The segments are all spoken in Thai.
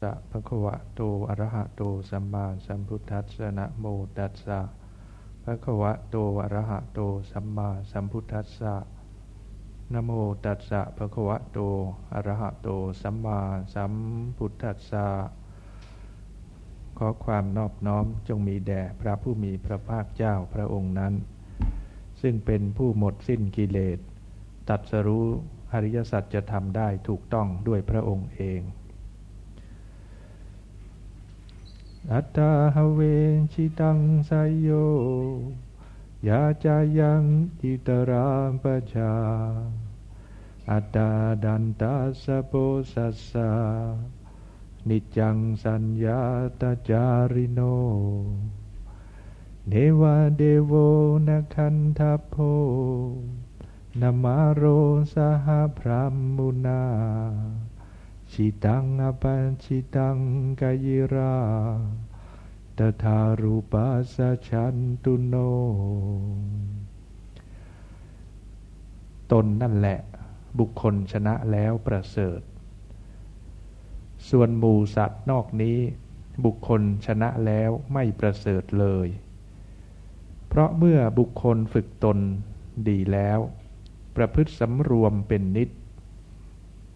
สะภะคะวะโตอะระหะโตสัมมาสัมพุทธัสสะนะโมตัสสะภะคะวะโตอะระหะโตสัมมาสัมพุทธัสสะนะโมตัสสะภะคะวะโตอะระหะโตสัมมาสัมพุทธัสสะขอความนอบน้อมจงมีแด่พระผู้มีพระภาคเจ้าพระองค์นั้น ซึ่งเป็นผู้หมดสิ้นกิเลส ตัดสรู้อริยสัจจะทำได้ถูกต้องด้วยพระองค์เอง อัตตาหเวชิตังไสยโย ยาจายังอิตรามปชา อัตตาดันตาสโปสัสสะนิจังสัญญาตาจาริโน เนวาเดโวนัคันทัพโพนามาโรสหพรามมุนา ชิตังอปัญชิตังกายิราตถารูปัสชันตุโน ตนนั่นแหละบุคคลชนะแล้วประเสริฐ ส่วนหมูสัตว์นอกนี้ บุคคลชนะแล้วไม่ประเสริฐเลย เพราะเมื่อบุคคลฝึกตนดีแล้ว ประพฤติสำรวมเป็นนิด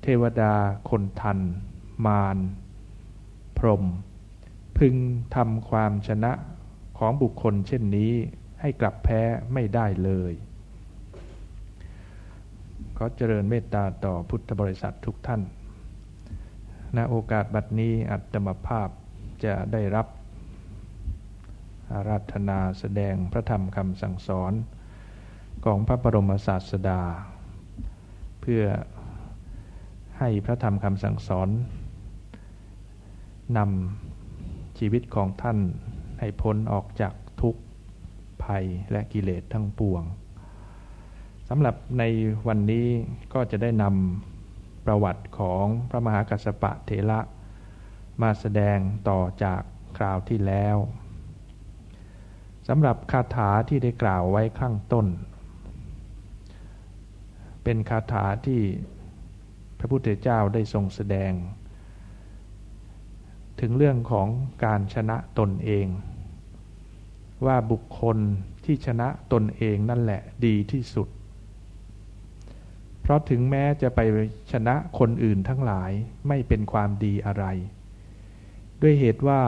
เทวดา คนทัน มารพรม พึงทำความชนะของบุคคลเช่นนี้ให้กลับแพ้ไม่ได้เลยขอเจริญเมตตาต่อพุทธบริษัททุกท่าน ณ โอกาสบัดนี้อัตมภาพจะได้รับอาราธนาแสดงพระธรรมคำสั่งสอนของพระบรมศาสดา เพื่อ ให้พระธรรมคำสั่งสอนนำชีวิตของท่านให้พ้นออกจากทุกข์ภัยและกิเลสทั้งปวงสำหรับในวันนี้ก็จะได้นำประวัติของพระมหากัสสปะเถระมาแสดงต่อจากคราวที่แล้วสำหรับคาถาที่ได้กล่าวไว้ข้างต้น เป็นคาถาที่ ระพุทธเจ้าได้ทรงแสดง ถึงเรื่องของการชนะตนเอง ว่าบุคคลที่ชนะตนเองนั่นแหละดีที่สุด เพราะถึงแม้จะไปชนะคนอื่นทั้งหลายไม่เป็นความดีอะไร ด้วยเหตุว่า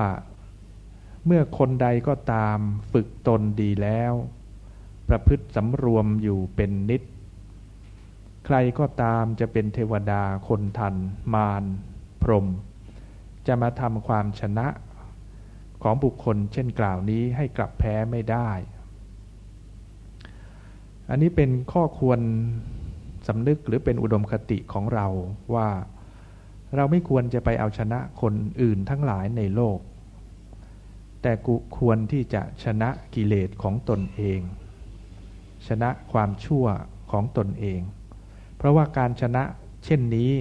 เมื่อคนใดก็ตามฝึกตนดีแล้ว ประพฤติสำรวมอยู่เป็นนิด ใครก็ตามจะเป็นเทวดาคนทัน มารพรหมจะมาทำความชนะของบุคคลเช่นกล่าวนี้ให้กลับแพ้ไม่ได้ อันนี้เป็นข้อควรสำนึกหรือเป็นอุดมคติของเราว่าเราไม่ควรจะไปเอาชนะคนอื่นทั้งหลายในโลก แต่กูควรที่จะชนะกิเลสของตนเอง ชนะความชั่วของตนเอง ราะว่าการชนะเช่นนี้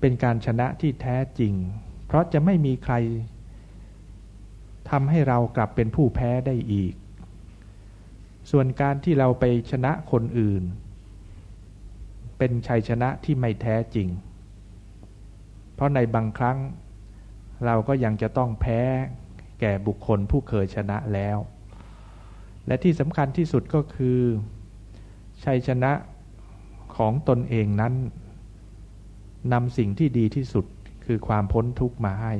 เป็นการชนะที่แท้จริง เพราะจะไม่มีใครทำให้เรากลับเป็นผู้แพ้ได้อีก ส่วนการที่เราไปชนะคนอื่น เป็นชัยชนะที่ไม่แท้จริง เพราะในบางครั้งเราก็ยังจะต้องแพ้แก่บุคคลผู้เคยชนะแล้ว และที่สำคัญที่สุดก็คือ ชัยชนะ ของตนเองนั้นนำสิ่งที่ดีที่สุดคือความพ้นทุกข์มาให้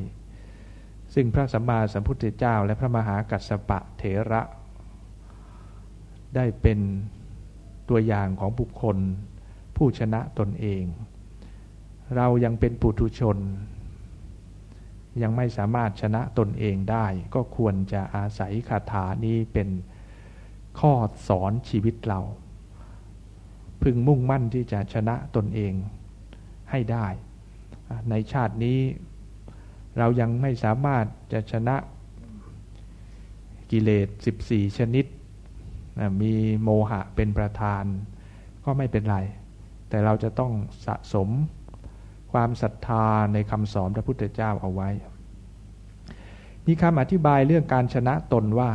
ซึ่งพระสัมมาสัมพุทธเจ้าและพระมหากัสสปะเถระ ได้เป็นตัวอย่างของบุคคล ผู้ชนะตนเอง เรายังเป็นปุถุชน ยังไม่สามารถชนะตนเองได้ ก็ควรจะอาศัยคาถานี้เป็นข้อสอนชีวิตเรา พึงมุ่งมั่นที่จะชนะตนเองให้ได้ ในชาตินี้เรายังไม่สามารถจะชนะกิเลส 14 ชนิด มีโมหะเป็นประธาน ก็ไม่เป็นไร แต่เราจะต้องสะสมความศรัทธาในคำสอนพระพุทธเจ้าเอาไว้ มีคำอธิบายเรื่องการชนะตนว่า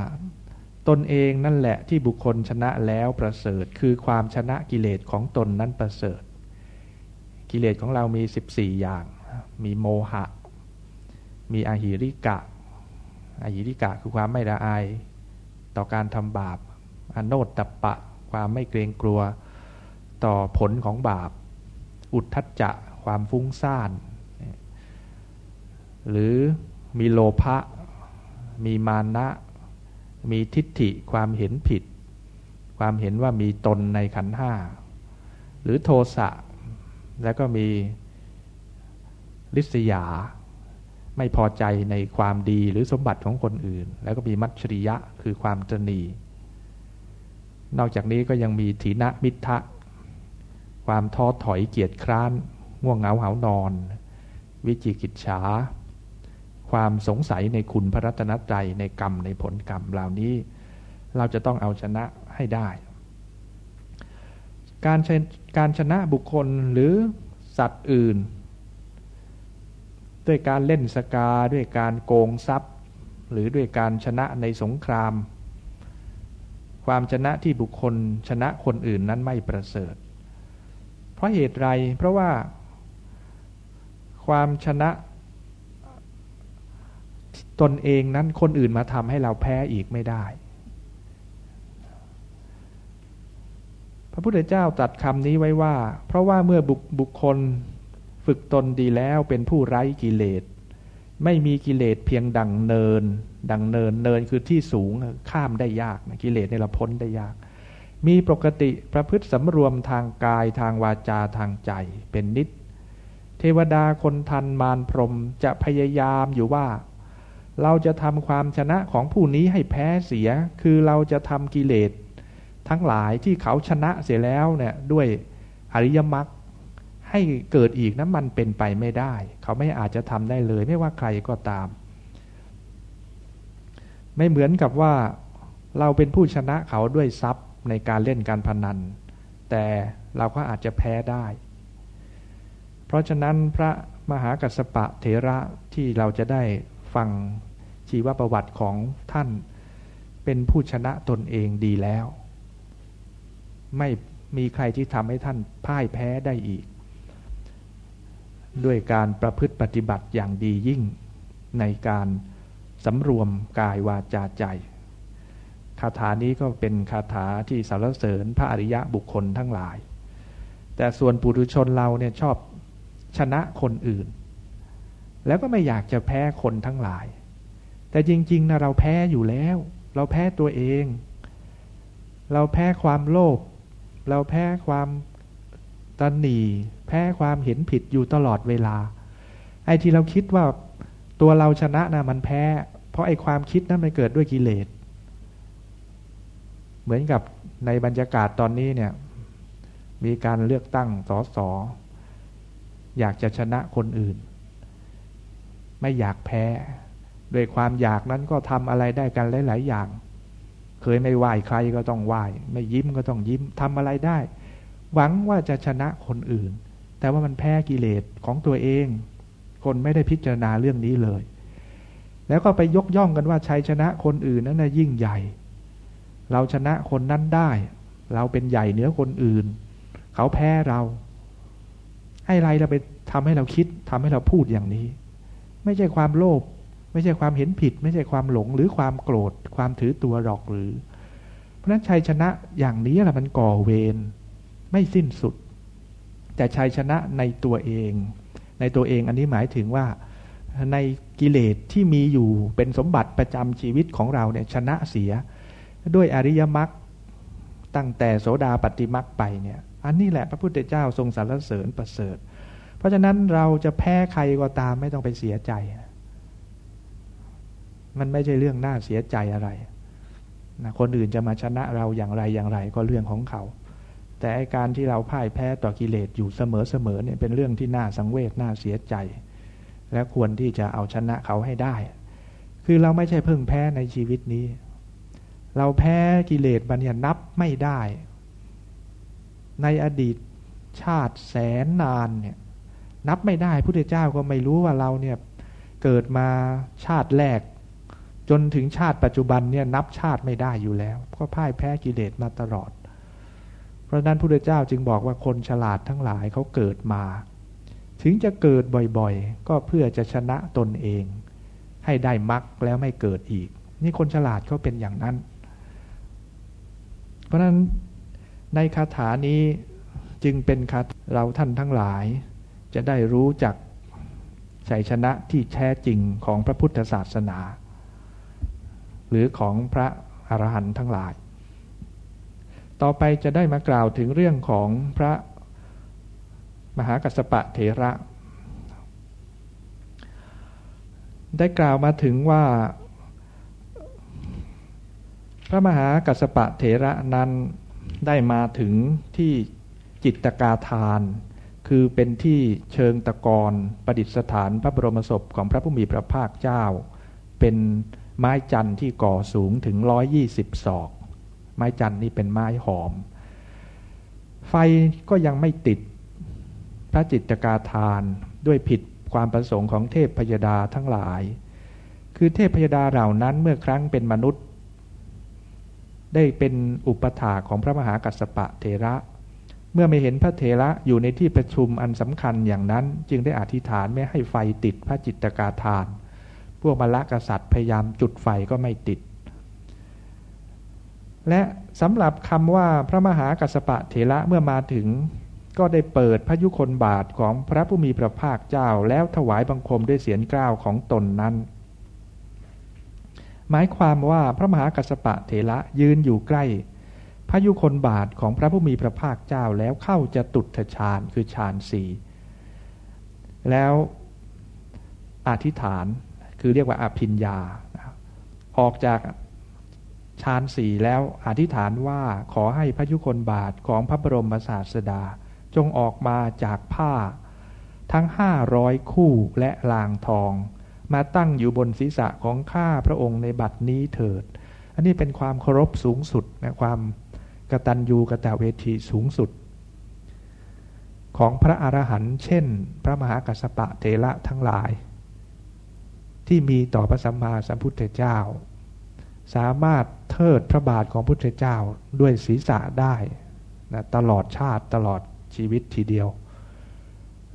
ตนเองนั่นแหละที่บุคคลชนะแล้วประเสริฐ คือความชนะกิเลสของตนนั้นประเสริฐ กิเลสของเรามี 14 อย่าง มีโมหะ มีอหิริกะอหิริกะคือความไม่ละอาย ต่อการทำบาปอโนตตปะ ความไม่เกรงกลัว ต่อผลของบาป อุทธัจจะความฟุ้งซ่าน หรือมีโลภะมีมานะ มีทิฏฐิความเห็นผิด ความเห็นว่ามีตนในขันห้า หรือโทสะ แล้วก็มีลิษยา ไม่พอใจในความดีหรือสมบัติของคนอื่น แล้วก็มีมัจฉริยะคือความตนี นอกจากนี้ก็ยังมีถีนมิทะ ความท้อถอยเกียจคร้าน ง่วงเหงาเหานอน วิจิกิจฉา ความสงสัยในคุณพระรัตนตรัยในกรรมในผลกรรมเหล่านี้ เราจะต้องเอาชนะให้ได้ การการชนะบุคคลหรือสัตว์อื่น ด้วยการเล่นสกาด้วยการโกงทรัพย์ หรือด้วยการชนะในสงคราม ความชนะที่บุคคลชนะคนอื่นนั้นไม่ประเสริฐ เพราะเหตุไรเพราะว่าความชนะ ตนเองนั้นคนอื่นมาทำให้เราแพ้อีกไม่ได้ พระพุทธเจ้าตรัสคำนี้ไว้ว่า เพราะว่าเมื่อบุคบคคลฝึกตนดีแล้วเป็นผู้ไร้กิเลส ไม่มีกิเลสเพียงดังเนิน ดังเนินเนินคือที่สูงข้ามได้ยากกิเลสในเราพ้นได้ยาก มีปกติประพฤติสำรวมทางกายทางวาจาทางใจเป็นนิด เทวดาคนทันมารพรมจะพยายามอยู่ว่า เราจะทำความชนะของผู้นี้ให้แพ้เสีย คือเราจะทำกิเลสทั้งหลายที่เขาชนะเสียแล้วเนี่ยด้วยอริยมรรคให้เกิดอีกนั้นมันเป็นไปไม่ได้ เขาไม่อาจจะทำได้เลย ไม่ว่าใครก็ตาม ไม่เหมือนกับว่าเราเป็นผู้ชนะเขาด้วยทรัพย์ในการเล่นการพนัน แต่เราก็อาจจะแพ้ได้ เพราะฉะนั้นพระมหากัสปะเถระที่เราจะได้ฟัง ชีวประวัติของท่านเป็นผู้ชนะตนเองดีแล้ว ไม่มีใครที่ทำให้ท่านพ่ายแพ้ได้อีก ด้วยการประพฤติปฏิบัติอย่างดียิ่งในการสำรวมกายวาจาใจ คาถานี้ก็เป็นคาถาที่สรรเสริญพระอริยะบุคคลทั้งหลาย แต่ส่วนปุถุชนเราเนี่ยชอบชนะคนอื่น แล้วก็ไม่อยากจะแพ้คนทั้งหลาย แต่จริงๆนะเราแพ้อยู่แล้ว เราแพ้ตัวเอง เราแพ้ความโลภเราแพ้ความตันหนีแพ้ความเห็นผิดอยู่ตลอดเวลา ไอ้ที่เราคิดว่าตัวเราชนะนะมันแพ้ เพราะไอ้ความคิดนั้นมันเกิดด้วยกิเลส เหมือนกับในบรรยากาศตอนนี้เนี่ย มีการเลือกตั้งสสอยากจะชนะคนอื่น ไม่อยากแพ้ โดยความอยากนั้นก็ทำอะไรได้กันหลาย ๆ อย่าง เคยไม่ไหวใครก็ต้องไหวไม่ยิ้มก็ต้องยิ้มทำอะไรได้ หวังว่าจะชนะคนอื่น แต่ว่ามันแพ้กิเลสของตัวเอง คนไม่ได้พิจารณาเรื่องนี้เลย แล้วก็ไปยกย่องกันว่าชัยชนะคนอื่นนั้นนะยิ่งใหญ่ เราชนะคนนั้นได้ เราเป็นใหญ่เหนือคนอื่น เขาแพ้เรา ให้ไรเราไปทำให้เราคิดทำให้เราพูดอย่างนี้ ไม่ใช่ความโลภ ไม่ใช่ความเห็นผิด ไม่ใช่ความหลงหรือความโกรธ ความถือตัวหรอกหรือ เพราะนั้นชัยชนะอย่างนี้แหละมันก่อเวรไม่สิ้นสุด แต่ชัยชนะในตัวเอง ในตัวเองอันนี้หมายถึงว่าในกิเลสที่มีอยู่เป็นสมบัติประจำชีวิตของเราเนี่ยชนะเสีย ด้วยอริยมรรคตั้งแต่โสดาปฏิมรรคไปเนี่ยอันนี้แหละพระพุทธเจ้าทรงสรรเสริญประเสริฐ เพราะฉะนั้นเราจะแพ้ใครก็ตามไม่ต้องไปเสียใจ มันไม่ใช่เรื่องน่าเสียใจอะไรนะคนอื่นจะมาชนะเราอย่างไรอย่างไรก็เรื่องของเขา แต่การที่เราพ่ายแพ้ต่อกิเลสอยู่เสมอๆเนี่ยเป็นเรื่องที่น่าสังเวชน่าเสียใจ และควรที่จะเอาชนะเขาให้ได้ คือเราไม่ใช่เพิ่งแพ้ในชีวิตนี้ เราแพ้กิเลสบัญญัตินับไม่ได้ ในอดีตชาติแสนนานเนี่ยนับไม่ได้พุทธเจ้าก็ไม่รู้ว่าเราเนี่ยเกิดมาชาติแรก จนถึงชาติปัจจุบันเนี่ยนับชาติไม่ได้อยู่แล้ว ก็พ่ายแพ้กิเลสมาตลอด เพราะนั้นพุทธเจ้าจึงบอกว่าคนฉลาดทั้งหลายเขาเกิดมา ถึงจะเกิดบ่อยๆ ก็เพื่อจะชนะตนเอง ให้ได้มรรคแล้วไม่เกิดอีก นี่คนฉลาดเขาเป็นอย่างนั้น เพราะนั้นในคาถานี้จึงเป็นคาเราท่านทั้งหลาย จะได้รู้จักชัยชนะที่แท้จริงของพระพุทธศาสนา หรือของพระอรหันต์ทั้งหลาย ต่อไปจะได้มากล่าวถึงเรื่องของพระมหากัสปะเถระ ได้กล่าวมาถึงว่า พระมหากัสปะเถระนั้นได้มาถึงที่จิตกาทาน คือเป็นที่เชิงตะกอนประดิษฐานพระบรมศพของพระผู้มีพระภาคเจ้า เป็น ไม้จันทร์ที่ก่อสูงถึงร้อยยี่สิบศอก ไม้จันทร์นี่เป็นไม้หอม ไฟก็ยังไม่ติดพระจิตกาทานด้วยผิดความประสงค์ของเทพพยดาทั้งหลาย คือเทพพยดาเหล่านั้นเมื่อครั้งเป็นมนุษย์ ได้เป็นอุปถาของพระมหากัสสปะเทระ เมื่อไม่เห็นพระเทระอยู่ในที่ประชุมอันสำคัญอย่างนั้น จึงได้อธิษฐานไม่ให้ไฟติดพระจิตกาทาน พวกมละกษัตริย์พยายามจุดไฟก็ไม่ติด และสำหรับคำว่าพระมหากัสปะเถระเมื่อมาถึง ก็ได้เปิดพระยุคลบาทของพระผู้มีพระภาคเจ้าแล้วถวายบังคมด้วยเสียงกล้าวของตนนั้น หมายความว่าพระมหากัสปะเถระยืนอยู่ใกล้ พระยุคลบาทของพระผู้มีพระภาคเจ้าแล้วเข้าจะตุถฌานคือฌานสี่แล้วอธิษฐาน คือเรียกว่าอภิญญา ออกจากฌานสี่แล้วอธิษฐานว่าขอให้พระยุคลบาทของพระบรมศาสดา จงออกมาจากผ้า ทั้งห้าร้อยคู่และลางทอง มาตั้งอยู่บนศีรษะของข้าพระองค์ในบัดนี้เถิด อันนี้เป็นความเคารพสูงสุดนะความกตัญญูกตเวทีสูงสุด ของพระอรหันต์เช่น พระมหากัสปะเทระทั้งหลาย ที่มีต่อพระสัมมาสัมพุทธเจ้า สามารถเทิดพระบาทของพุทธเจ้าด้วยศีรษะได้นะตลอดชาติตลอดชีวิตทีเดียว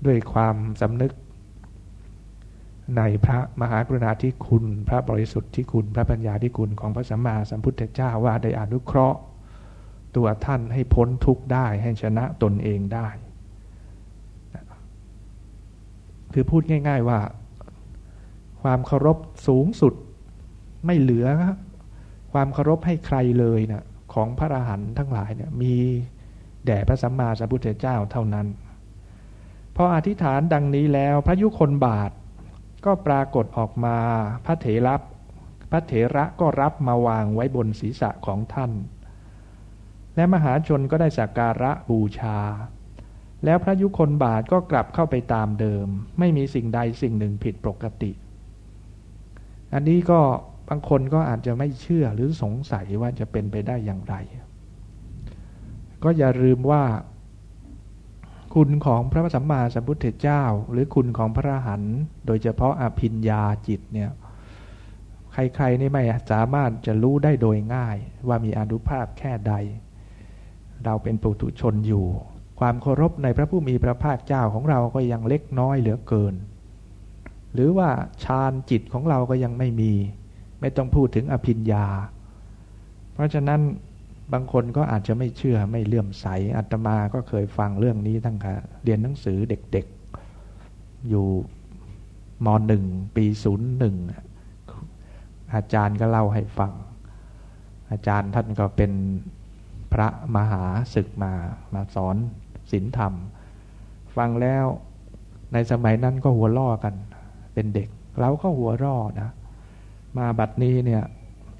ด้วยความสำนึก ในพระมหากรุณาธิคุณ พระบริสุทธิ์ที่คุณพระปัญญาที่คุณของพระสัมมาสัมพุทธเจ้าว่าได้อนุเคราะห์ ตัวท่านให้พ้นทุกข์ได้ให้ชนะตนเองได้ คือพูดง่าย ๆว่า ความเคารพสูงสุด ไม่เหลือ ความเคารพให้ใครเลยนะของพระอรหันต์ทั้งหลายเนี่ยมีแด่พระสัมมาสัมพุทธเจ้าเท่านั้น พออธิษฐานดังนี้แล้วพระยุคนบาทก็ปรากฏออกมาพระเถระพระเถระก็รับมาวางไว้บนศีรษะของท่าน และมหาชนก็ได้สักการะบูชา แล้วพระยุคนบาทก็กลับเข้าไปตามเดิม ไม่มีสิ่งใดสิ่งหนึ่งผิดปกติ อันนี้ก็บางคนก็อาจจะไม่เชื่อหรือสงสัยว่าจะเป็นไปได้อย่างไร ก็อย่าลืมว่า คุณของพระสัมมาสัมพุทธเจ้า หรือคุณของพระหันโดยเฉพาะอภิญญาจิตเนี่ยใครๆนี่ไม่สามารถจะรู้ได้โดยง่ายว่ามีอนุภาพแค่ใด เราเป็นปุถุชนอยู่ ความเคารพในพระผู้มีพระภาคเจ้าของเราก็ยังเล็กน้อยเหลือเกิน หรือว่าฌานจิตของเราก็ยังไม่มี ไม่ต้องพูดถึงอภิญญา เพราะฉะนั้นบางคนก็อาจจะไม่เชื่อไม่เลื่อมใสอาตมาก็เคยฟังเรื่องนี้ตั้งแต่เรียนหนังสือเด็กๆ อยู่มหนึ่งปีศูนย์หนึ่งอาจารย์ก็เล่าให้ฟัง อาจารย์ท่านก็เป็นพระมหาศึกมามาสอนศีลธรรม ฟังแล้วในสมัยนั้นก็หัวล่อกัน เป็นเด็ก เราก็หัวร่อนะ มาบัดนี้เนี่ย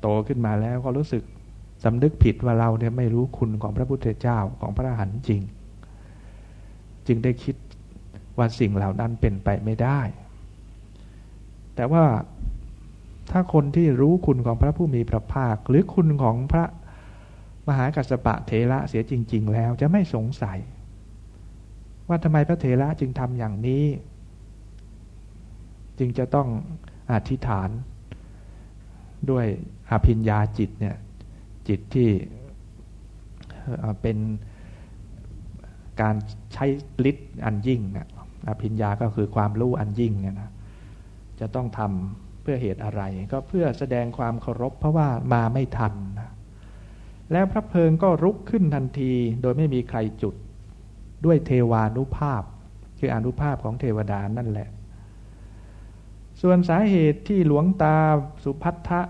โตขึ้นมาแล้วก็รู้สึกสำนึกผิดว่าเราเนี่ยไม่รู้คุณของพระพุทธเจ้าของพระอรหันต์จริง จึงได้คิดว่าสิ่งเหล่านั้นเป็นไปไม่ได้ แต่ว่าถ้าคนที่รู้คุณของพระผู้มีพระภาค หรือคุณของพระมหากัสสปะเทระเสียจริง ๆ แล้วจะไม่สงสัย ว่าทำไมพระเทระจึงทำอย่างนี้ จึงจะต้องอธิษฐาน ด้วยอภิญญาจิตเนี่ยจิตที่เป็นการใช้ฤทธิ์อันยิ่งอภิญญาก็คือความรู้อันยิ่งเนี่ยนะจะต้องทำเพื่อเหตุอะไร ก็เพื่อแสดงความเคารพเพราะว่ามาไม่ทันนะแล้วพระเพลิงก็รุกขึ้นทันที โดยไม่มีใครจุดด้วยเทวานุภาพ คืออนุภาพของเทวดานั่นแหละ ส่วนสาเหตุที่หลวงตาสุพัทธะ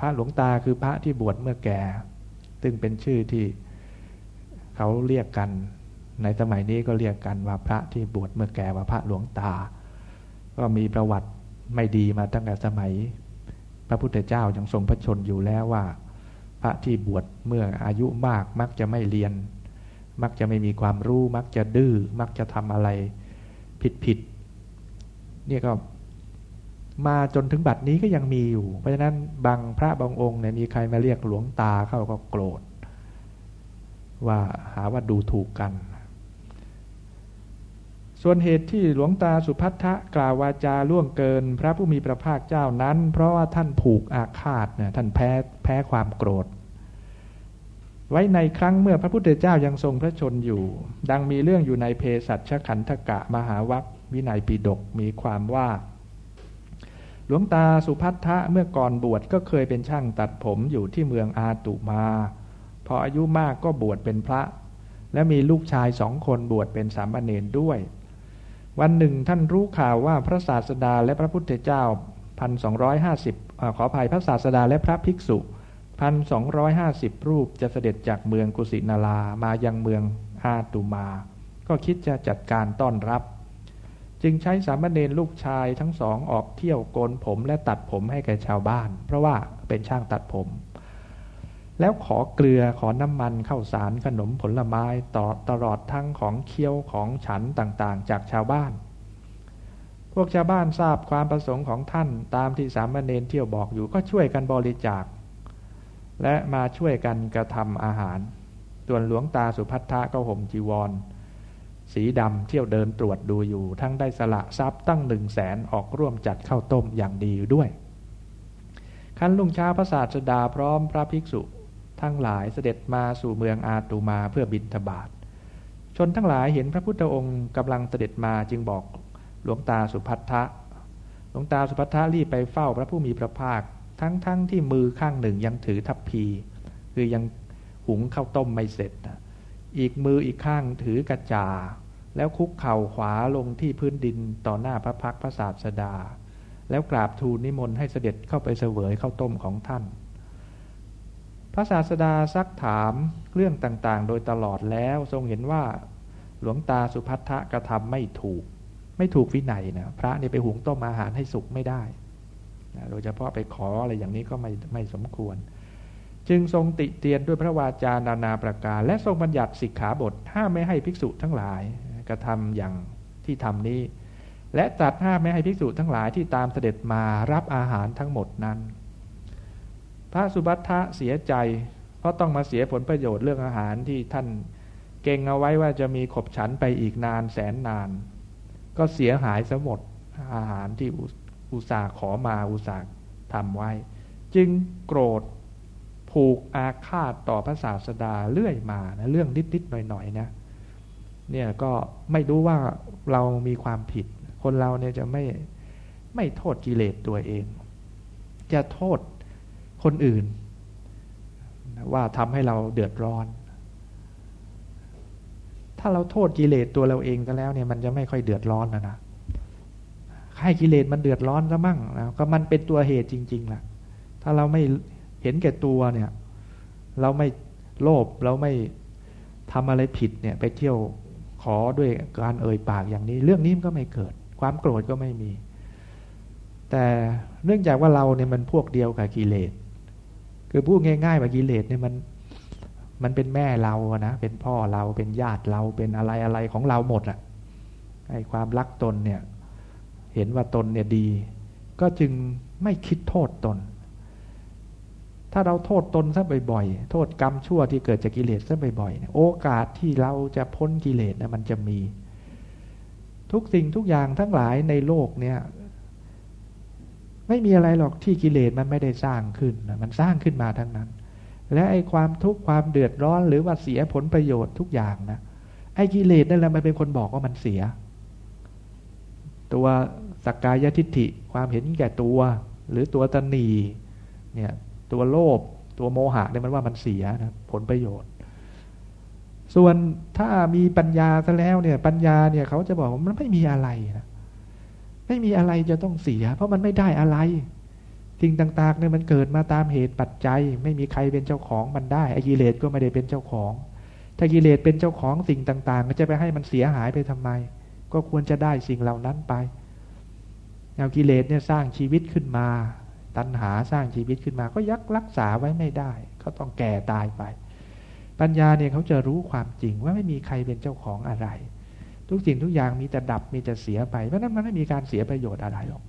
พระหลวงตาคือพระที่บวชเมื่อแก่ ซึ่งเป็นชื่อที่เขาเรียกกัน ในสมัยนี้ก็เรียกกันว่าพระที่บวชเมื่อแก่ว่าพระหลวงตา ก็มีประวัติไม่ดีมาตั้งแต่สมัย พระพุทธเจ้ายังทรงพระชนอยู่แล้วว่า พระที่บวชเมื่ออายุมากมักจะไม่เรียน มักจะไม่มีความรู้ มักจะดื้อมักจะทำอะไรผิดผิดนี่ก็ มาจนถึงบัดนี้ก็ยังมีอยู่ เพราะฉะนั้นบางพระบางองค์เนี่ยมีใครมาเรียกหลวงตาเข้าก็โกรธ ว่าหาว่าดูถูกกัน ส่วนเหตุที่หลวงตาสุพัทธะกล่าววาจาล่วงเกิน พระผู้มีพระภาคเจ้านั้น เพราะว่าท่านผูกอาฆาตเนี่ยท่านแพ้แพ้ความโกรธ ไว้ในครั้งเมื่อพระพุทธเจ้ายังทรงพระชนอยู่ ดังมีเรื่องอยู่ในเพสัชขันธกะมหาวัควินัยปิฎกมีความว่า หลวงตาสุพัทธะเมื่อก่อนบวชก็เคยเป็นช่างตัดผมอยู่ที่เมืองอาตุมา พออายุมากก็บวชเป็นพระ และมีลูกชายสองคนบวชเป็นสามเณรด้วย วันหนึ่งท่านรู้ข่าวว่าพระศาสดาและพระพุทธเจ้าพันสองร้อยห้าสิบขออภัยพระศาสดาและพระภิกษุพันสองร้อยห้าสิบรูปจะเสด็จจากเมืองกุสินารามายังเมืองอาตุมา ก็คิดจะจัดการต้อนรับ จึงใช้สามเณรลูกชายทั้งสองออกเที่ยวโกนผมและตัดผมให้แก่ชาวบ้าน เพราะว่าเป็นช่างตัดผม แล้วขอเกลือขอน้ำมันข้าวสารขนมผลไม้ต่อตลอดทั้งของเคี้ยวของฉันต่างๆ จากชาวบ้าน พวกชาวบ้านทราบความประสงค์ของท่านตามที่สามเณรเที่ยวบอกอยู่ก็ช่วยกันบริจาค และมาช่วยกันกระทำอาหาร ส่วนหลวงตาสุพัทธะก็ห่มจีวร สีดำเที่ยวเดินตรวจดูอยู่ ทั้งได้สละทรัพย์ตั้งหนึ่งแสนออกร่วมจัดข้าวต้มอย่างดีด้วยคันลุงช้าพระศาสดาพร้อมพระภิกษุ ทั้งหลายเสด็จมาสู่เมืองอาตูมาเพื่อบิณฑบาตชนทั้งหลายเห็นพระพุทธองค์กำลังเสด็จมาจึงบอกหลวงตาสุพัทธะหลวงตาสุพัทธะรีบไปเฝ้าพระผู้มีพระภาค ทั้งๆทที่มือข้างหนึ่งยังถือทัพพี คือยังหุงข้าวต้มไม่เสร็จ อีกมืออีกข้างถือกระจา แล้วคุกเข่าขวาลงที่พื้นดินต่อหน้าพระพักพระศาสดา แล้วกราบทูลนิมนต์ให้เสด็จเข้าไปเสวยข้าวต้มของท่าน พระศาสดาซักถามเรื่องต่างๆ โดยตลอดแล้วทรงเห็นว่าหลวงตาสุพัทธะกระทำไม่ถูก ไม่ถูกวินัยนะพระนี่ไปหุงต้มอาหารให้สุกไม่ได้ โดยเฉพาะไปขออะไรอย่างนี้ก็ไม่ไม่สมควร จึงทรงติเตียนด้วยพระวาจานานาประการ และทรงบัญญัติสิกขาบทห้ามไม่ให้ภิกษุทั้งหลายกระทำอย่างที่ทำนี้ และตรัสห้ามไม่ให้ภิกษุทั้งหลายที่ตามเสด็จมารับอาหารทั้งหมดนั้น พระสุบัตทะเสียใจ เพราะต้องมาเสียผลประโยชน์เรื่องอาหารที่ท่านเก่งเอาไว้ว่าจะมีขบฉันไปอีกนานแสนนาน ก็เสียหายสมดอาหารที่อุตส่าห์ขอมาอุตส่าห์ทำไว้ จึงโกรธ ผูกอาฆาตต่อพระศาสดาเรื่อยมานะเรื่องนิดๆหน่อยๆนะเนี่ยก็ไม่รู้ว่าเรามีความผิด คนเราเนี่ยจะไม่ไม่โทษกิเลสตัวเอง จะโทษคนอื่น ว่าทำให้เราเดือดร้อน ถ้าเราโทษกิเลสตัวเราเองก็แล้วเนี่ยมันจะไม่ค่อยเดือดร้อนนะนะให้กิเลสมันเดือดร้อนซะมั่งนะก็มันเป็นตัวเหตุจริงๆล่ะ ถ้าเราไม่ เห็นแก่ตัวเนี่ย เราไม่โลภเราไม่ทำอะไรผิดเนี่ย ไปเที่ยวขอด้วยการเอ่ยปากอย่างนี้ เรื่องนี้มันก็ไม่เกิด ความโกรธก็ไม่มี แต่เนื่องจากว่าเราเนี่ยมันพวกเดียวกับกิเลสคือพูดง่ายๆว่ากิเลสเนี่ยมันมันเป็นแม่เราอะนะ เป็นพ่อเรา เป็นญาติเรา เป็นอะไรอะไรของเราหมดอะไอความรักตนเนี่ย เห็นว่าตนเนี่ยดี ก็จึงไม่คิดโทษตน ถ้าเราโทษตนซะบ่อยๆ โทษกรรมชั่วที่เกิดจากกิเลสซะบ่อยๆ โอกาสที่เราจะพ้นกิเลสนะมันจะมี ทุกสิ่งทุกอย่างทั้งหลายในโลกเนี่ย ไม่มีอะไรหรอกที่กิเลสมันไม่ได้สร้างขึ้น มันสร้างขึ้นมาทั้งนั้น และไอ้ความทุกข์ความเดือดร้อนหรือว่าเสียผลประโยชน์ทุกอย่างนะไอ้กิเลสนั่นแหละมันเป็นคนบอกว่ามันเสีย ตัวสักกายทิฏฐิความเห็นแก่ตัว หรือตัวตนีเนี่ย ตัวโลภตัวโมหะเนี่ยมันว่ามันเสียนะผลประโยชน์ ส่วนถ้ามีปัญญาซะแล้วเนี่ย ปัญญาเนี่ยเขาจะบอกว่ามันไม่มีอะไรนะไม่มีอะไรจะต้องเสีย เพราะมันไม่ได้อะไรสิ่งต่างๆเนี่ยมันเกิดมาตามเหตุปัจจัย ไม่มีใครเป็นเจ้าของมันได้อกิเลสก็ไม่ได้เป็นเจ้าของ ถ้ากิเลสเป็นเจ้าของสิ่งต่างๆ ก็จะไปให้มันเสียหายไปทำไม ก็ควรจะได้สิ่งเหล่านั้นไปเอากิเลสเนี่ยสร้างชีวิตขึ้นมา ตัณหาสร้างชีวิตขึ้นมาก็ยักรักษาไว้ไม่ได้เขาต้องแก่ตายไป ปัญญาเนี่ยเขาจะรู้ความจริงว่าไม่มีใครเป็นเจ้าของอะไร ทุกสิ่งทุกอย่างมีแต่ดับมีแต่เสียไปเพราะนั้นมันไม่มีการเสียประโยชน์อะไรหรอก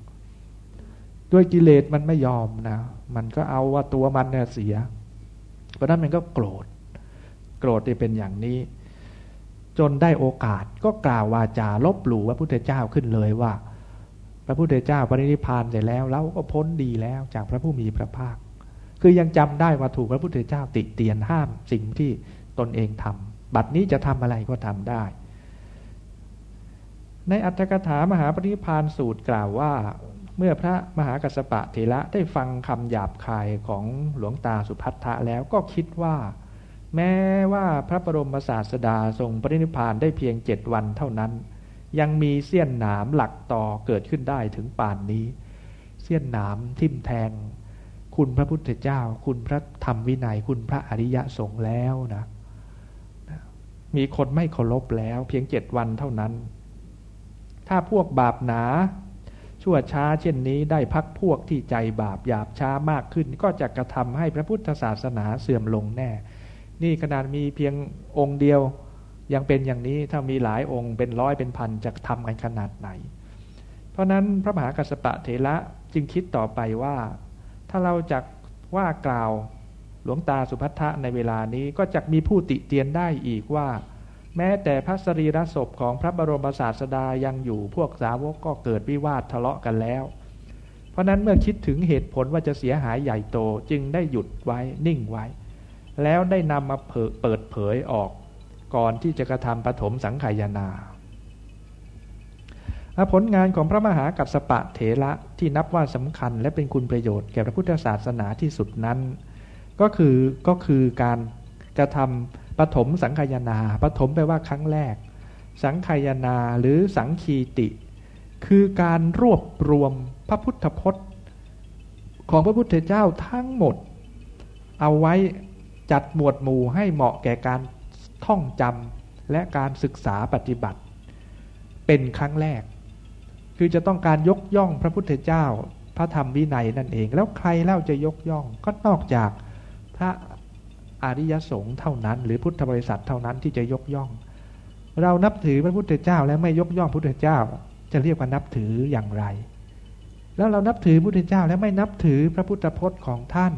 ด้วยกิเลสมันไม่ยอมนะ มันก็เอาว่าตัวมันเนี่ยเสีย เพราะนั้นมันก็โกรธ โกรธที่เป็นอย่างนี้ จนได้โอกาสก็กล่าววาจาลบหลู่พระพุทธเจ้าขึ้นเลยว่า พระพุทธเจ้าปรินิพานเสร็จแล้วเราก็พ้นดีแล้วจากพระผู้มีพระภาค คือยังจำได้ว่าถูกพระพุทธเจ้าติเตียนห้ามสิ่งที่ตนเองทำบัดนี้จะทำอะไรก็ทำได้ ในอัตถกถามหาปรินิพานสูตรกล่าวว่า เมื่อพระมหากัสปะเถระได้ฟังคำหยาบคายของหลวงตาสุพัทธะแล้วก็คิดว่า แม้ว่าพระบรมศาสดาทรงปรินิพานได้เพียงเจ็ดวันเท่านั้น ยังมีเสี้ยนหนามหลักต่อเกิดขึ้นได้ถึงป่านนี้ เสี้ยนหนามทิ่มแทง คุณพระพุทธเจ้า คุณพระธรรมวินัย คุณพระอริยสงฆ์แล้วนะมีคนไม่เคารพแล้ว เพียงเจ็ดวันเท่านั้น ถ้าพวกบาปหนา ชั่วช้าเช่นนี้ได้พักพวกที่ใจบาปหยาบช้ามากขึ้น ก็จะกระทำให้พระพุทธศาสนาเสื่อมลงแน่ นี่ขนาดมีเพียงองค์เดียว ยังเป็นอย่างนี้ถ้ามีหลายองค์เป็นร้อยเป็นพันจะทำกันขนาดไหน เพราะนั้นพระมหากัสปะเถระจึงคิดต่อไปว่า ถ้าเราจะว่ากล่าวหลวงตาสุพัทธะในเวลานี้ก็จะมีผู้ติเตียนได้อีกว่า แม้แต่พระสรีระศพของพระบรมศาสดายังอยู่พวกสาวกก็เกิดวิวาททะเลาะกันแล้ว เพราะนั้นเมื่อคิดถึงเหตุผลว่าจะเสียหายใหญ่โตจึงได้หยุดไว้นิ่งไว้ แล้วได้นำมาเปิดเผยออก ก่อนที่จะกระทำปฐมสังขายนาผลงานของพระมหากัสปะเถระที่นับว่าสำคัญและเป็นคุณประโยชน์แก่พระพุทธศาสนาที่สุดนั้น ก็คือก็คือการกระทำปฐมสังขยานาปฐมแปลว่าครั้งแรก สังขยานาหรือสังคีติ คือการรวบรวมพระพุทธพจน์ ของพระพุทธเจ้าทั้งหมด เอาไว้จัดหมวดหมู่ให้เหมาะแก่การ ท่องจำและการศึกษาปฏิบัติ เป็นครั้งแรก คือจะต้องการยกย่องพระพุทธเจ้า พระธรรมวินัยนั่นเอง แล้วใครเล่าจะยกย่องก็นอกจากพระอริยสงฆ์เท่านั้น หรือพุทธบริษัทเท่านั้นที่จะยกย่อง เรานับถือพระพุทธเจ้าแล้วไม่ยกย่องพระพุทธเจ้า จะเรียกว่านับถืออย่างไร แล้วเรานับถือพระพุทธเจ้าแล้วไม่นับถือพระพุทธพจน์ของท่าน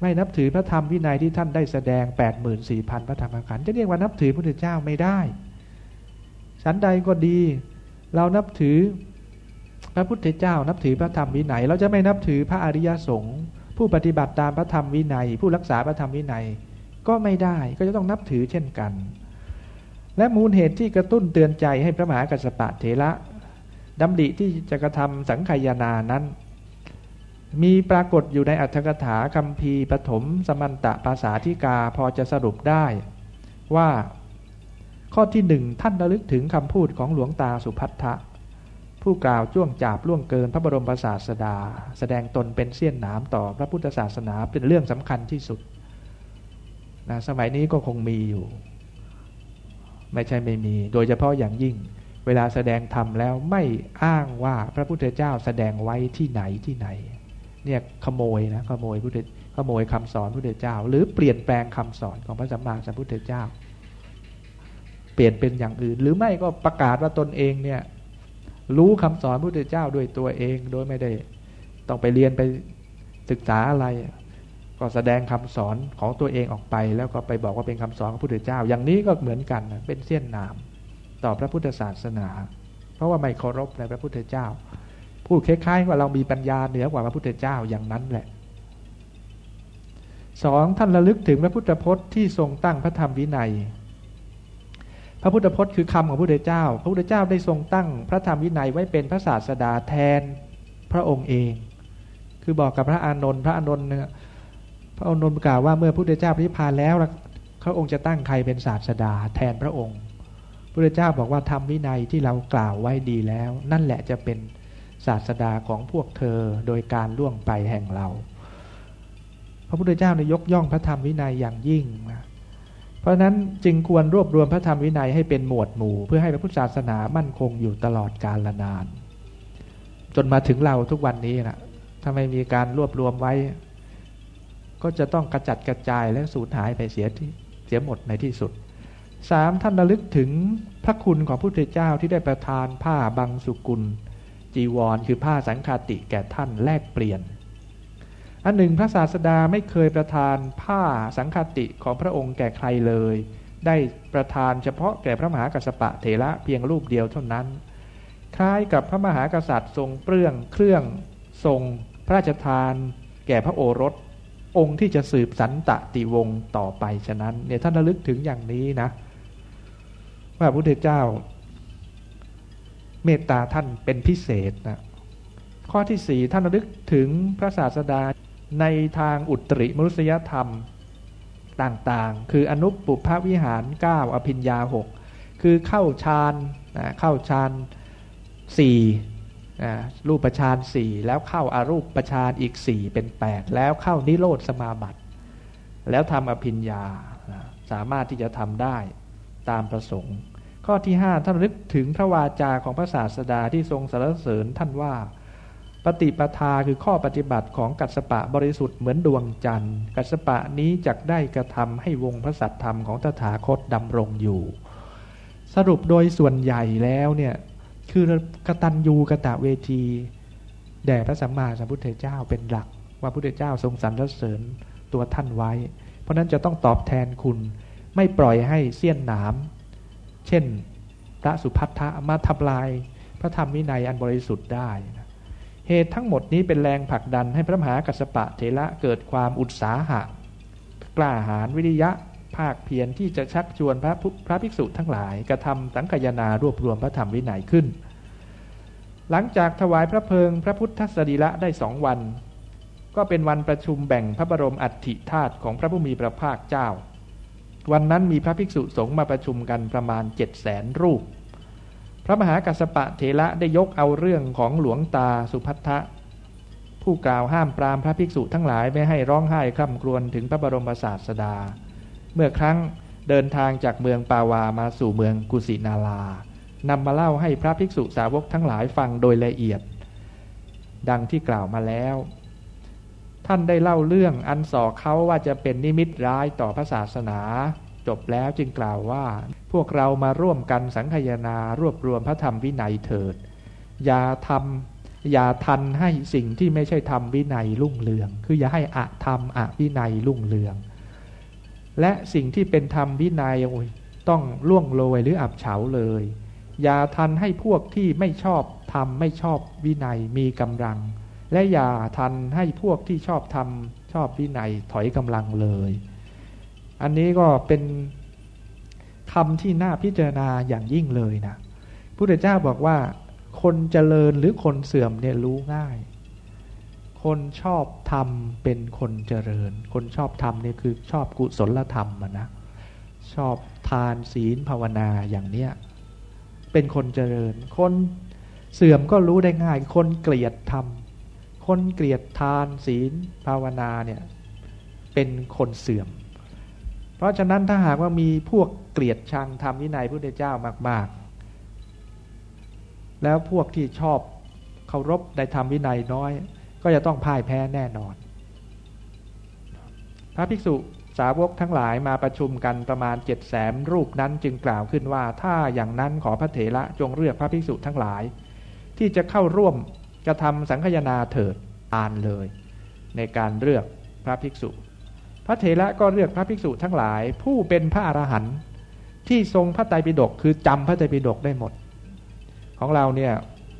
ไม่นับถือพระธรรมวินัยที่ท่านได้แสดง8 4 0 0 0พันพระธรรมขันธ์จะเรียกว่านับถือพระพุทธเจ้าไม่ได้ฉันใดก็ดี เรานับถือพระพุทธเจ้านับถือพระธรรมวินัย เราจะไม่นับถือพระอริยสงฆ์ผู้ปฏิบัติตามพระธรรมวินัย ผู้รักษาพระธรรมวินัยก็ไม่ได้ก็จะต้องนับถือเช่นกัน และมูลเหตุที่กระตุ้นเตือนใจให้พระมหากัสปะเถระดำริที่จะกระทำสังขยานานั้น มีปรากฏอยู่ในอัตถกถาคัมภีร์ปฐมสมันตะภาษาธิกาพอจะสรุปได้ ว่าข้อที่หนึ่งท่านระลึกถึงคำพูดของหลวงตาสุพัทธะผู้กล่าวจ้วงจาบล่วงเกินพระบรมศาสดา แสดงตนเป็นเสี้ยนหนามต่อพระพุทธศาสนาเป็นเรื่องสำคัญที่สุดนะสมัยนี้ก็คงมีอยู่ ไม่ใช่ไม่มี โดยเฉพาะอย่างยิ่ง เวลาแสดงธรรมแล้วไม่อ้างว่าพระพุทธเจ้าแสดงไว้ที่ไหนที่ไหน เนี่ยขโมยนะขโมยพุทธขโมยคำสอนพุทธเจ้า หรือเปลี่ยนแปลงคำสอนของพระสัมมาสัมพุทธเจ้า เปลี่ยนเป็นอย่างอื่น หรือไม่ก็ประกาศว่าตนเองเนี่ยรู้คำสอนพุทธเจ้าด้วยตัวเองโดยไม่ได้ต้องไปเรียนไปศึกษาอะไร ก็แสดงคำสอนของตัวเองออกไป แล้วก็ไปบอกว่าเป็นคำสอนของพุทธเจ้า อย่างนี้ก็เหมือนกันเป็นเสี้ยนนามต่อพระพุทธศาสนา เพราะว่าไม่เคารพในพระพุทธเจ้า พูดคล้ายๆว่าเรามีปัญญาเหนือกว่าพระพุทธเจ้าอย่างนั้นแหละสองท่านระลึกถึงพระพุทธพจน์ที่ทรงตั้งพระธรรมวินัย พระพุทธพจน์คือคำของพระพุทธเจ้า พระพุทธเจ้าได้ทรงตั้งพระธรรมวินัยไว้เป็นพระศาสดาแทนพระองค์เอง คือบอกกับพระอานนท์พระอานนท์เนี่ยพระอานนท์กล่าวว่าเมื่อพระพุทธเจ้าพิพานแล้วพระองค์จะตั้งใครเป็นศาสดาแทนพระองค์พระพุทธเจ้าบอกว่าทำวินัยที่เรากล่าวไว้ดีแล้ว นั่นแหละจะเป็น ศาสดาของพวกเธอโดยการล่วงไปแห่งเรา พระพุทธเจ้าในยกย่องพระธรรมวินัยอย่างยิ่งนะเพราะนั้นจึงควรรวบรวมพระธรรมวินัยให้เป็นหมวดหมู่ เพื่อให้พระพุทธศาสนามั่นคงอยู่ตลอดกาลนาน จนมาถึงเราทุกวันนี้นะถ้าไม่มีการรวบรวมไว้ ก็จะต้องกระจัดกระจายและสูญหายไปเสียที่เสียหมดในที่สุดสามท่านระลึกถึงพระคุณของพระพุทธเจ้าที่ได้ประทานผ้าบางสุกุล จีวร คือผ้าสังฆาติแก่ท่านแลกเปลี่ยน อันหนึ่งพระศาสดาไม่เคยประทานผ้าสังคติของพระองค์แก่ใครเลย ได้ประทานเฉพาะแก่พระมหากัสสปะเถระเพียงรูปเดียวเท่านั้น คล้ายกับพระมหากษัตริย์ทรงเปลื้องเครื่องทรงพระราชทาน แก่พระโอรสองค์ที่จะสืบสันตติวงศ์ต่อไปฉะนั้นเนี่ยท่านระลึกถึงอย่างนี้นะ ว่าพระพุทธเจ้า เมตตาท่านเป็นพิเศษนะข้อที่สี่ท่านระลึกถึงพระศาสดาในทางอุตริมนุษยธรรมต่างๆ คืออนุปปุพวิหาร 9 อภิญญา 6 คือเข้าฌานเข้าฌานสี่รูปฌานสี่แล้วเข้าอารูปฌานอีกสี่เป็น 8 แล้วเข้านิโรธสมาบัติ แล้วทำอภิญญาสามารถที่จะทำได้ตามประสงค์ ข้อที่5ท่านนึกถึงพระวาจาของพระศาสดาที่ทรงสรรเสริญท่านว่า ปฏิปทาคือข้อปฏิบัติของกัสปะบริสุทธิ์เหมือนดวงจันทร์ กัสปะนี้จะได้กระทำให้วงพระสัตธรรมของตถาคตดำรงอยู่ สรุปโดยส่วนใหญ่แล้วเนี่ยคือกตัญญูกะตะเวทีแด่พระสัมมาสัมพุทธเจ้าเป็นหลัก ว่าพุทธเจ้าทรงสรรเสริญตัวท่านไว้ เพราะนั้นจะต้องตอบแทนคุณไม่ปล่อยให้เสี้ยนหนาม เช่น พระสุพัทธะมาทำลายพระธรรมวินัยอันบริสุทธิ์ได้เหตุทั้งหมดนี้เป็นแรงผลักดันให้พระมหากัสปะเถระเกิดความอุตสาหะ กล้าหาญวิริยะภาคเพียรที่จะชักชวนพระพระภิกษุทั้งหลายกระทำสังคยนารวบรวมพระธรรมวินัยขึ้น หลังจากถวายพระเพลิงพระพุทธสรีระได้สองวัน ก็เป็นวันประชุมแบ่งพระบรมอัฐิธาตุของพระผู้มีพระภาคเจ้า วันนั้นมีพระภิกษุสงฆ์มาประชุมกันประมาณเจ็ดแสนรูป พระมหากัสปะเถระได้ยกเอาเรื่องของหลวงตาสุพัทธะผู้กล่าวห้ามปรามพระภิกษุทั้งหลายไม่ให้ร้องไห้คร่ำครวญถึงพระบรมศาสดา เมื่อครั้งเดินทางจากเมืองปาวามาสู่เมืองกุสินาลานำมาเล่าให้พระภิกษุสาวกทั้งหลายฟังโดยละเอียด ดังที่กล่าวมาแล้ว ท่านได้เล่าเรื่องอันสอเขาว่าจะเป็นนิมิตร้ายต่อพระศาสนา จบแล้วจึงกล่าวว่า พวกเรามาร่วมกันสังคยนารวบรวมพระธรรมวินัยเถิด อย่าทำอย่าทันให้สิ่งที่ไม่ใช่ธรรมวินัยรุ่งเรือง คืออย่าให้อะธรรมอะวินัยรุ่งเรือง และสิ่งที่เป็นธรรมวินัยต้องล่วงโรยหรืออับเฉาเลย อย่าทันให้พวกที่ไม่ชอบธรรมไม่ชอบวินัยมีกำลัง และอย่าทันให้พวกที่ชอบธรรมชอบวินัยถอยกำลังเลย อันนี้ก็เป็นคำที่น่าพิจารณาอย่างยิ่งเลยนะพุทธเจ้าบอกว่า คนเจริญหรือคนเสื่อมเนี่ยรู้ง่าย คนชอบทำเป็นคนเจริญ คนชอบทำเนี่ยคือชอบกุศลธรรมนะชอบทานศีลภาวนาอย่างเนี้ยเป็นคนเจริญ คนเสื่อมก็รู้ได้ง่าย คนเกลียดทำ คนเกลียดทานศีลภาวนาเนี่ยเป็นคนเสื่อม เพราะฉะนั้นถ้าหากว่ามีพวกเกลียดชังทำวินัยพระพุทธเจ้ามาก ๆ แล้วพวกที่ชอบเคารพในธรรมวินัยน้อย ก็จะต้องพ่ายแพ้แน่นอน พระภิกษุสาวกทั้งหลายมาประชุมกันประมาณเจ็ดแสนรูปนั้นจึงกล่าวขึ้นว่าถ้าอย่างนั้นขอพระเถระจงเลือกพระภิกษุทั้งหลาย ที่จะเข้าร่วม กระทำสังฆยนาเถิดอ่านเลย ในการเลือกพระภิกษุ พระเถระก็เลือกพระภิกษุทั้งหลาย ผู้เป็นพระอรหันต์ที่ทรงพระไตรปิฎกคือจำพระไตรปิฎกได้หมด ของเราเนี่ย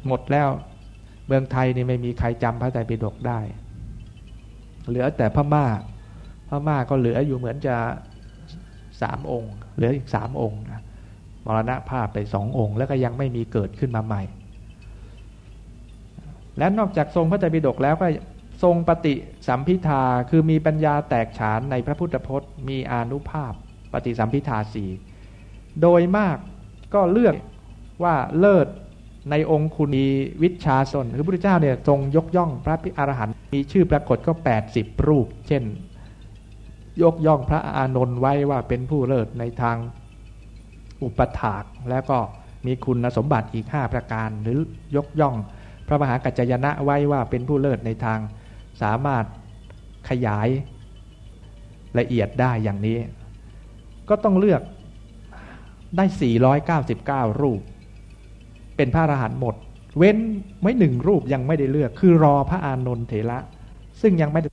หมดแล้วเมืองไทยนี่ไม่มีใครจำพระไตรปิฎกได้ เหลือแต่พม่าพม่าก็เหลืออยู่เหมือนจะสามองค์ เหลืออีกสามองค์นะมรณภาพไปสององค์ แล้วก็ยังไม่มีเกิดขึ้นมาใหม่ และนอกจากทรงพระไตรปิฎกแล้วก็ทรงปฏิสัมพิทาคือมีปัญญาแตกฉานในพระพุทธพจน์มีอนุภาพ ปฏิสัมพิทาสี่โดยมากก็เลือกว่าเลิศในองค์คุณมีวิชาสนคือพระพุทธเจ้าเนี่ยทรงยกย่องพระพิอรหันต์มีชื่อปรากฏก็ 80 รูป เช่น ยกย่องพระอานนท์ไว้ว่าเป็นผู้เลิศในทางอุปถาก แล้วก็มีคุณสมบัติอีก 5 ประการ หรือยกย่อง พระมหากัจจยนะไว้ว่าเป็นผู้เลิศในทางสามารถขยายละเอียดได้อย่างนี้ ก็ต้องเลือกได้ 499 รูป เป็นพระอรหันต์หมด เว้นไม่หนึ่งรูปยังไม่ได้เลือก คือรอพระอานนท์เถระซึ่งยังไม่ได้